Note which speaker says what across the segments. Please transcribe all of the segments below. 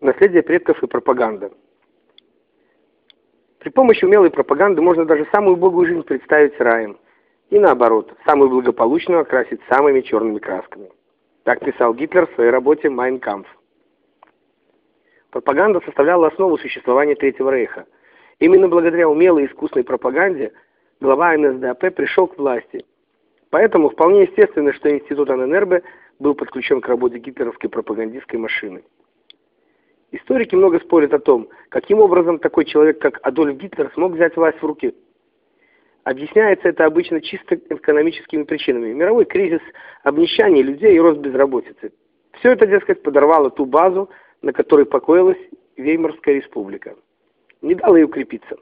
Speaker 1: Наследие предков и пропаганда. При помощи умелой пропаганды можно даже самую убогую жизнь представить раем. И наоборот, самую благополучную окрасить самыми черными красками. Так писал Гитлер в своей работе «Майн Кампф». Пропаганда составляла основу существования Третьего Рейха. Именно благодаря умелой и искусной пропаганде глава НСДАП пришел к власти. Поэтому вполне естественно, что институт Аненербе был подключен к работе гитлеровской пропагандистской машины. Историки много спорят о том, каким образом такой человек, как Адольф Гитлер, смог взять власть в руки. Объясняется это обычно чисто экономическими причинами. Мировой кризис, обнищание людей и рост безработицы. Все это, дескать, подорвало ту базу, на которой покоилась Веймарская республика. Не дало ей укрепиться.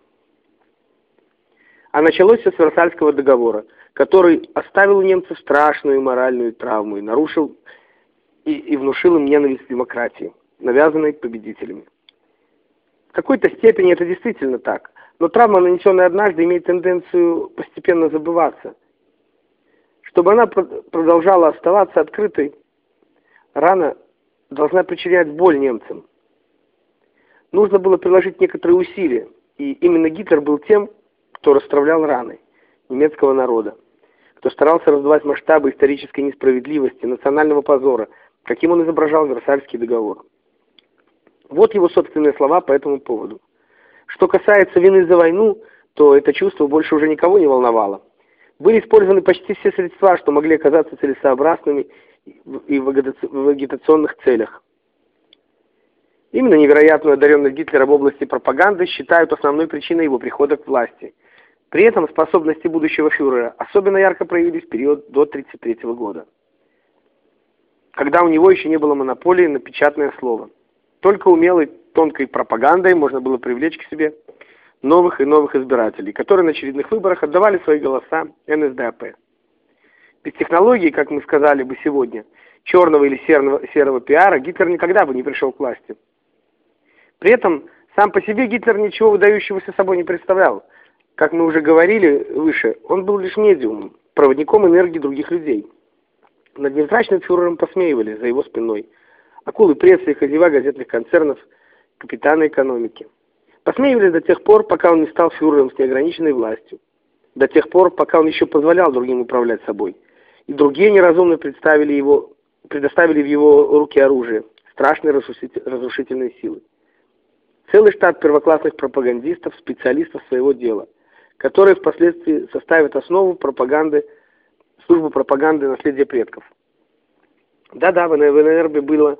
Speaker 1: А началось все с Версальского договора, который оставил у немцев страшную моральную травму и нарушил и, и внушил им ненависть к демократии навязанной победителями. В какой-то степени это действительно так, но травма, нанесенная однажды, имеет тенденцию постепенно забываться. Чтобы она продолжала оставаться открытой, рана должна причинять боль немцам. Нужно было приложить некоторые усилия, и именно Гитлер был тем, кто расстравлял раны немецкого народа, кто старался раздувать масштабы исторической несправедливости, национального позора, каким он изображал Версальский договор. Вот его собственные слова по этому поводу. Что касается вины за войну, то это чувство больше уже никого не волновало. Были использованы почти все средства, что могли оказаться целесообразными и в агитационных целях. Именно невероятную одаренность Гитлера в области пропаганды считают основной причиной его прихода к власти. При этом способности будущего фюрера особенно ярко проявились в период до 1933 года, когда у него еще не было монополии на печатное слово. Только умелой тонкой пропагандой можно было привлечь к себе новых и новых избирателей, которые на очередных выборах отдавали свои голоса НСДАП. Без технологий, как мы сказали бы сегодня, черного или серого, серого пиара, Гитлер никогда бы не пришел к власти. При этом сам по себе Гитлер ничего выдающегося собой не представлял. Как мы уже говорили выше, он был лишь медиумом, проводником энергии других людей. Над невзрачным фюрером посмеивали за его спиной – акулы прессы и хозяева газетных концернов, капитаны экономики. Посмеивались до тех пор, пока он не стал фюрером с неограниченной властью. До тех пор, пока он еще позволял другим управлять собой. И другие неразумно представили его, предоставили в его руки оружие, страшные разрушительные силы. Целый штат первоклассных пропагандистов, специалистов своего дела, которые впоследствии составят основу пропаганды, службу пропаганды наследия предков. Да-да, в НРБ было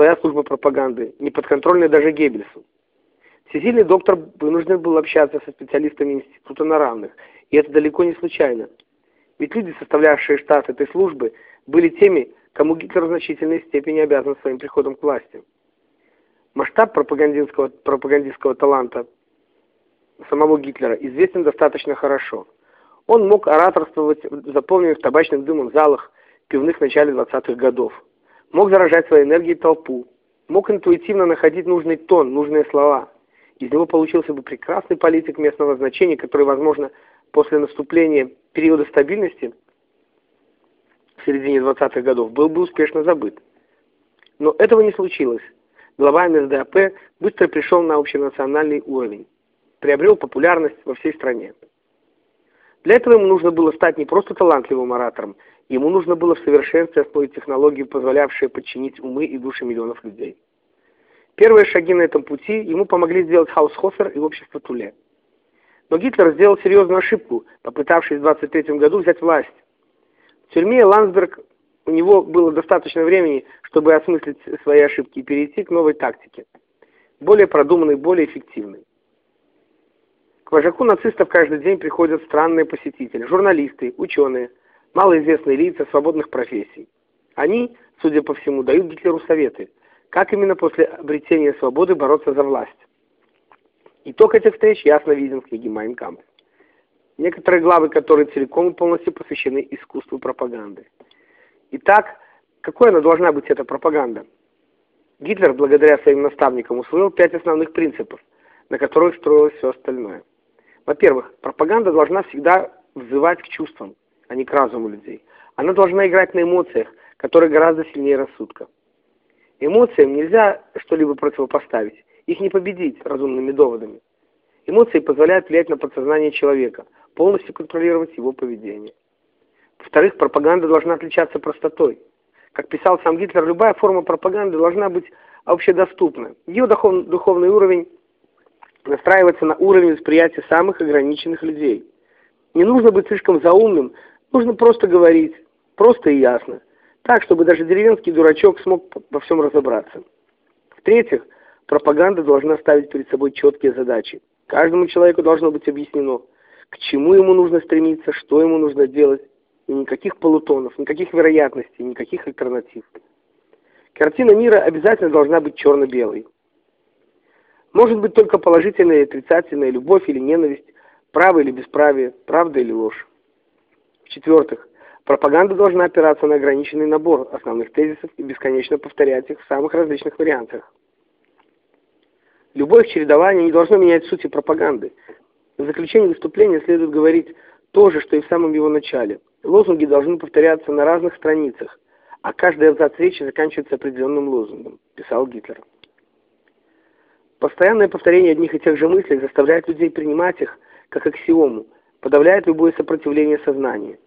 Speaker 1: своя служба пропаганды, не подконтрольная даже Геббельсу. Всесильный доктор вынужден был общаться со специалистами института на равных, и это далеко не случайно. Ведь люди, составлявшие штат этой службы, были теми, кому Гитлер в значительной степени обязан своим приходом к власти. Масштаб пропагандистского, пропагандистского таланта самого Гитлера известен достаточно хорошо. Он мог ораторствовать в заполненных табачным дымом залах пивных в начале 20-х годов мог заражать своей энергией толпу, мог интуитивно находить нужный тон, нужные слова. Из него получился бы прекрасный политик местного значения, который, возможно, после наступления периода стабильности в середине 20-х годов был бы успешно забыт. Но этого не случилось. Глава НСДАП быстро пришел на общенациональный уровень, приобрел популярность во всей стране. Для этого ему нужно было стать не просто талантливым оратором, Ему нужно было в совершенстве освоить технологии, позволявшие подчинить умы и души миллионов людей. Первые шаги на этом пути ему помогли сделать Хаусхофер и общество Туле. Но Гитлер сделал серьезную ошибку, попытавшись в 23 году взять власть. В тюрьме Ландсберг у него было достаточно времени, чтобы осмыслить свои ошибки и перейти к новой тактике. Более продуманной, более эффективной. К вожаку нацистов каждый день приходят странные посетители, журналисты, ученые, малоизвестные лица свободных профессий. Они, судя по всему, дают Гитлеру советы, как именно после обретения свободы бороться за власть. Итог этих встреч ясно виден в книге «Майнкамп». Некоторые главы, которые целиком и полностью посвящены искусству пропаганды. Итак, какой она должна быть, эта пропаганда? Гитлер, благодаря своим наставникам, усвоил пять основных принципов, на которых строилось все остальное. Во-первых, пропаганда должна всегда взывать к чувствам, а не к разуму людей. Она должна играть на эмоциях, которые гораздо сильнее рассудка. Эмоциям нельзя что-либо противопоставить, их не победить разумными доводами. Эмоции позволяют влиять на подсознание человека, полностью контролировать его поведение. Во-вторых, пропаганда должна отличаться простотой. Как писал сам Гитлер, любая форма пропаганды должна быть общедоступна. Ее духовный уровень настраивается на уровень восприятия самых ограниченных людей. Не нужно быть слишком заумным, нужно просто говорить, просто и ясно, так, чтобы даже деревенский дурачок смог во всем разобраться. В-третьих, пропаганда должна ставить перед собой четкие задачи. Каждому человеку должно быть объяснено, к чему ему нужно стремиться, что ему нужно делать, и никаких полутонов, никаких вероятностей, никаких альтернатив. Картина мира обязательно должна быть черно-белой. Может быть только положительная и отрицательная, любовь или ненависть, право или бесправие, правда или ложь. В-четвертых, пропаганда должна опираться на ограниченный набор основных тезисов и бесконечно повторять их в самых различных вариантах. Любое чередование не должно менять сути пропаганды. В заключении выступления следует говорить то же, что и в самом его начале. Лозунги должны повторяться на разных страницах, а каждый абзац речи заканчивается определенным лозунгом, писал Гитлер. Постоянное повторение одних и тех же мыслей заставляет людей принимать их как аксиому, подавляет любое сопротивление сознания.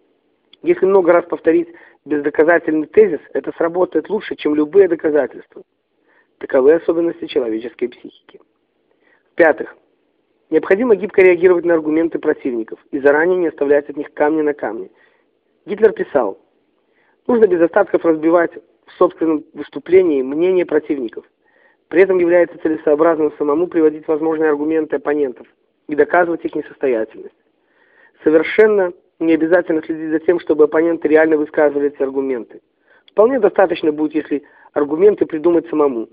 Speaker 1: Если много раз повторить бездоказательный тезис, это сработает лучше, чем любые доказательства. Таковы особенности человеческой психики. В-пятых, необходимо гибко реагировать на аргументы противников и заранее не оставлять от них камни на камне. Гитлер писал, нужно без остатков разбивать в собственном выступлении мнение противников. При этом является целесообразным самому приводить возможные аргументы оппонентов и доказывать их несостоятельность. Совершенно не обязательно следить за тем, чтобы оппоненты реально высказывали эти аргументы. Вполне достаточно будет, если аргументы придумать самому.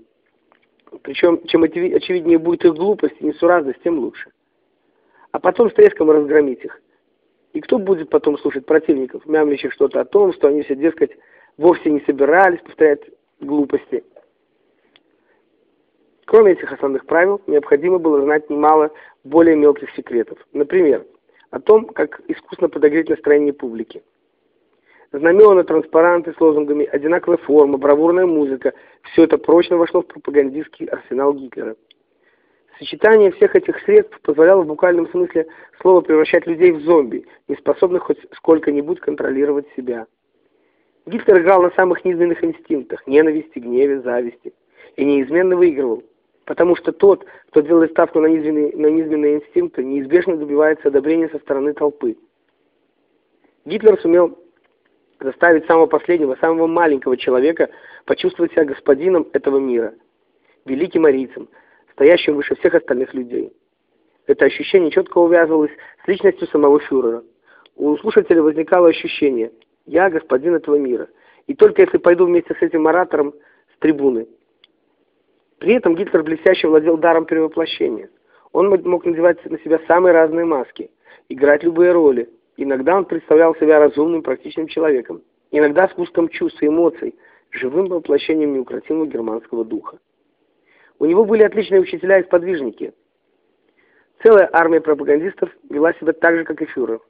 Speaker 1: Причем, чем очевиднее будет их глупость и несуразность, тем лучше. А потом с треском разгромить их. И кто будет потом слушать противников, мямлящих что-то о том, что они все, дескать, вовсе не собирались повторять глупости. Кроме этих основных правил, необходимо было знать немало более мелких секретов. Например, о том, как искусно подогреть настроение публики. Знамена, транспаранты с лозунгами, одинаковая форма, бравурная музыка – все это прочно вошло в пропагандистский арсенал Гитлера. Сочетание всех этих средств позволяло в буквальном смысле слова превращать людей в зомби, не способных хоть сколько-нибудь контролировать себя. Гитлер играл на самых низменных инстинктах – ненависти, гневе, зависти. И неизменно выигрывал. Потому что тот, кто делает ставку на низменные, на низменные инстинкты, неизбежно добивается одобрения со стороны толпы. Гитлер сумел заставить самого последнего, самого маленького человека почувствовать себя господином этого мира, великим арийцем, стоящим выше всех остальных людей. Это ощущение четко увязывалось с личностью самого фюрера. У слушателя возникало ощущение «я господин этого мира», и только если пойду вместе с этим оратором с трибуны. При этом Гитлер блестяще владел даром перевоплощения. Он мог надевать на себя самые разные маски, играть любые роли, Иногда он представлял себя разумным, практичным человеком, иногда с густом чувств и эмоций, живым воплощением неукротимого германского духа. У него были отличные учителя и сподвижники. Целая армия пропагандистов вела себя так же, как и фюрер.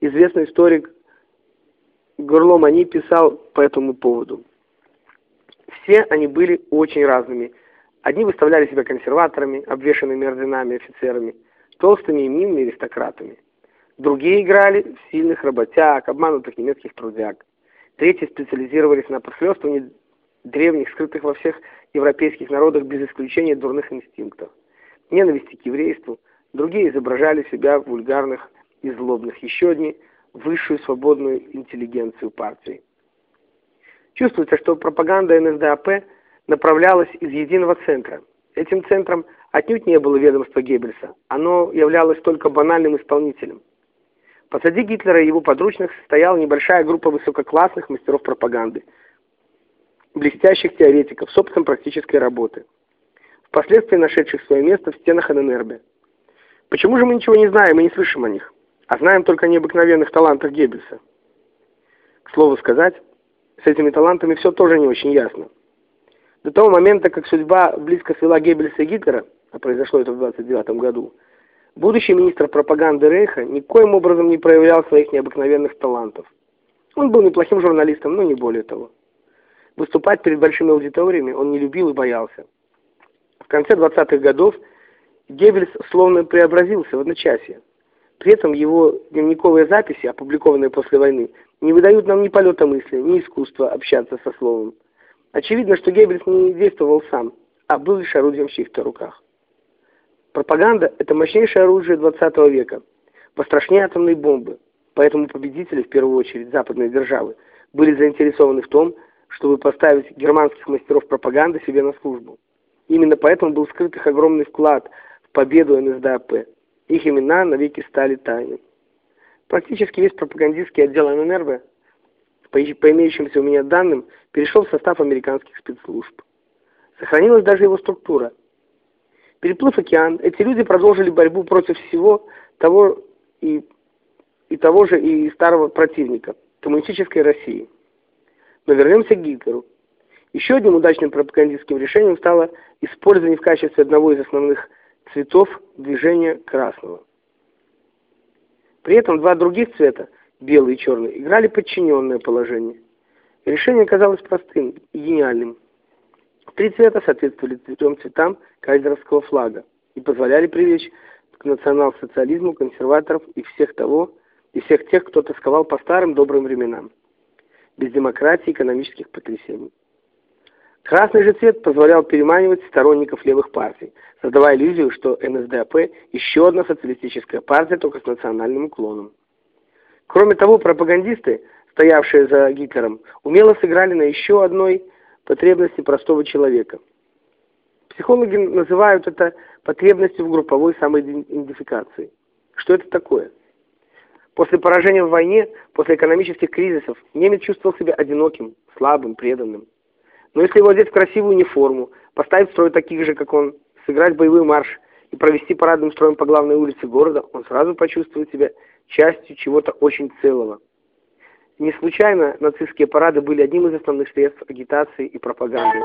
Speaker 1: Известный историк Горлом они писал по этому поводу. Все они были очень разными. Одни выставляли себя консерваторами, обвешанными орденами офицерами, толстыми и милыми аристократами. Другие играли в сильных работяг, обманутых немецких трудяг. Третьи специализировались на подхлёстывании древних, скрытых во всех европейских народах без исключения дурных инстинктов. Ненависти к еврейству. Другие изображали себя вульгарных и злобных. Еще одни – высшую свободную интеллигенцию партии. Чувствуется, что пропаганда НСДАП направлялась из единого центра. Этим центром отнюдь не было ведомства Геббельса. Оно являлось только банальным исполнителем. Позади Гитлера и его подручных стояла небольшая группа высококлассных мастеров пропаганды, блестящих теоретиков с опытом практической работы, впоследствии нашедших свое место в стенах ННРБ. Почему же мы ничего не знаем и не слышим о них, а знаем только о необыкновенных талантах Геббельса? К слову сказать, с этими талантами все тоже не очень ясно. До того момента, как судьба близко свела Геббельса и Гитлера, а произошло это в 29 году, Будущий министр пропаганды Рейха никоим образом не проявлял своих необыкновенных талантов. Он был неплохим журналистом, но не более того. Выступать перед большими аудиториями он не любил и боялся. В конце 20-х годов Геббельс словно преобразился в одночасье. При этом его дневниковые записи, опубликованные после войны, не выдают нам ни полета мысли, ни искусства общаться со словом. Очевидно, что Геббельс не действовал сам, а был лишь орудием в чьих-то руках. Пропаганда – это мощнейшее оружие 20 века, пострашнее атомной бомбы, поэтому победители, в первую очередь западные державы, были заинтересованы в том, чтобы поставить германских мастеров пропаганды себе на службу. Именно поэтому был скрыт их огромный вклад в победу НСДАП. Их имена навеки стали тайной. Практически весь пропагандистский отдел ННРВ, по, по имеющимся у меня данным, перешел в состав американских спецслужб. Сохранилась даже его структура. Переплыв океан, эти люди продолжили борьбу против всего того и, и того же и старого противника – коммунистической России. Но вернемся к Гитлеру. Еще одним удачным пропагандистским решением стало использование в качестве одного из основных цветов движения красного. При этом два других цвета, белый и черный, играли подчиненное положение. Решение казалось простым и гениальным. Три цвета соответствовали трем цветам кайзеровского флага и позволяли привлечь к национал-социализму консерваторов и всех того, и всех тех, кто тосковал по старым добрым временам без демократии и экономических потрясений. Красный же цвет позволял переманивать сторонников левых партий, создавая иллюзию, что НСДАП – еще одна социалистическая партия, только с национальным уклоном. Кроме того, пропагандисты, стоявшие за Гитлером, умело сыграли на еще одной потребности простого человека. Психологи называют это потребностью в групповой самоидентификации. Что это такое? После поражения в войне, после экономических кризисов, немец чувствовал себя одиноким, слабым, преданным. Но если его одеть в красивую униформу, поставить в строй таких же, как он, сыграть боевой марш и провести парадным строем по главной улице города, он сразу почувствует себя частью чего-то очень целого. Не случайно нацистские парады были одним из основных средств агитации и пропаганды.